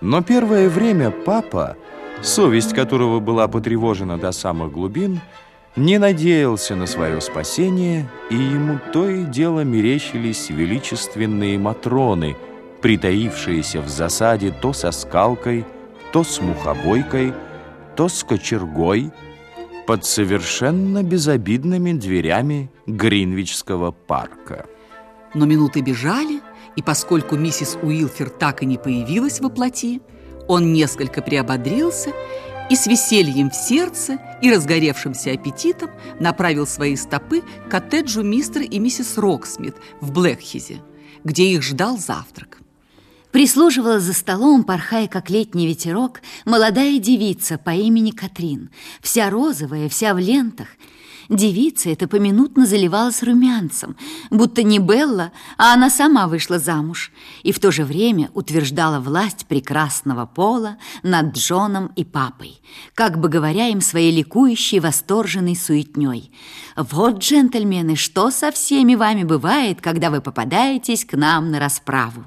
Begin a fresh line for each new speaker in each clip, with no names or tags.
Но первое время папа, совесть которого была потревожена до самых глубин, не надеялся на свое спасение, и ему то и дело мерещились величественные матроны, притаившиеся в засаде то со скалкой, то с мухобойкой, то с кочергой, под совершенно безобидными дверями Гринвичского парка.
Но минуты бежали, и поскольку миссис Уилфер так и не появилась во плоти, он несколько приободрился и с весельем в сердце и разгоревшимся аппетитом направил свои стопы к коттеджу мистера и миссис Роксмит в Блэкхизе, где их ждал завтрак.
Прислуживала за столом, порхая как летний ветерок, молодая девица по имени Катрин, вся розовая, вся в лентах. Девица эта поминутно заливалась румянцем, будто не Белла, а она сама вышла замуж, и в то же время утверждала власть прекрасного пола над Джоном и папой, как бы говоря им своей ликующей, восторженной суетней. «Вот, джентльмены, что со всеми вами бывает, когда вы попадаетесь к нам на расправу?»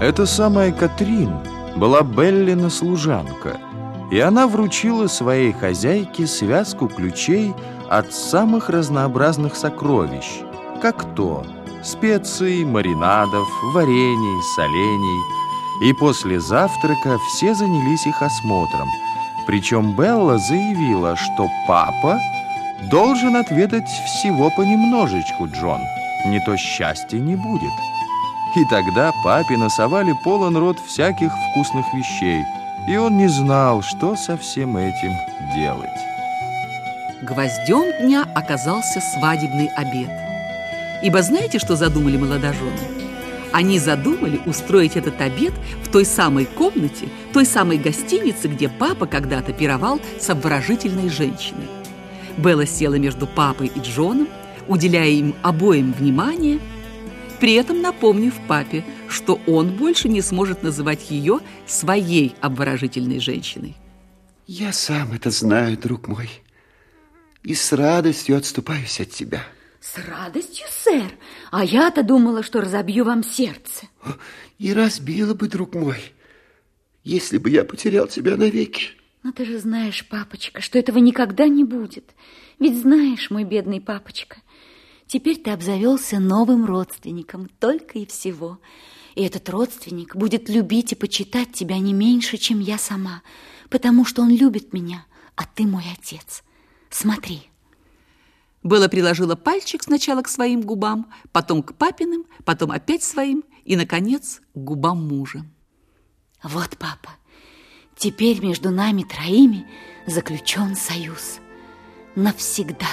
Эта самая Катрин была Беллина служанка, и она вручила своей хозяйке связку ключей от самых разнообразных сокровищ, как то специй, маринадов, варений, солений. И после завтрака все занялись их осмотром. Причем Белла заявила, что папа должен отведать всего понемножечку, Джон. Не то счастья не будет. И тогда папе насовали полон рот всяких вкусных вещей, и он не знал, что со всем этим делать.
Гвоздем дня оказался свадебный обед. Ибо знаете, что задумали молодожены? Они задумали устроить этот обед в той самой комнате, той самой гостинице, где папа когда-то пировал с обворожительной женщиной. Белла села между папой и Джоном, уделяя им обоим внимание – при этом напомнив папе, что он больше не сможет называть ее своей обворожительной женщиной.
Я сам это знаю, друг мой, и с радостью отступаюсь от тебя.
С радостью, сэр? А я-то думала, что разобью вам сердце.
И разбила бы, друг мой, если бы я потерял тебя навеки.
Но ты же знаешь, папочка, что этого никогда не будет. Ведь знаешь, мой бедный папочка, Теперь ты обзавелся новым родственником, только и всего. И этот родственник будет любить и почитать тебя не меньше, чем я сама, потому что он любит меня, а ты мой отец. Смотри.
Белла приложила пальчик сначала к своим губам, потом к папиным, потом опять своим и, наконец, к губам мужа.
Вот, папа, теперь между нами троими заключен союз. Навсегда.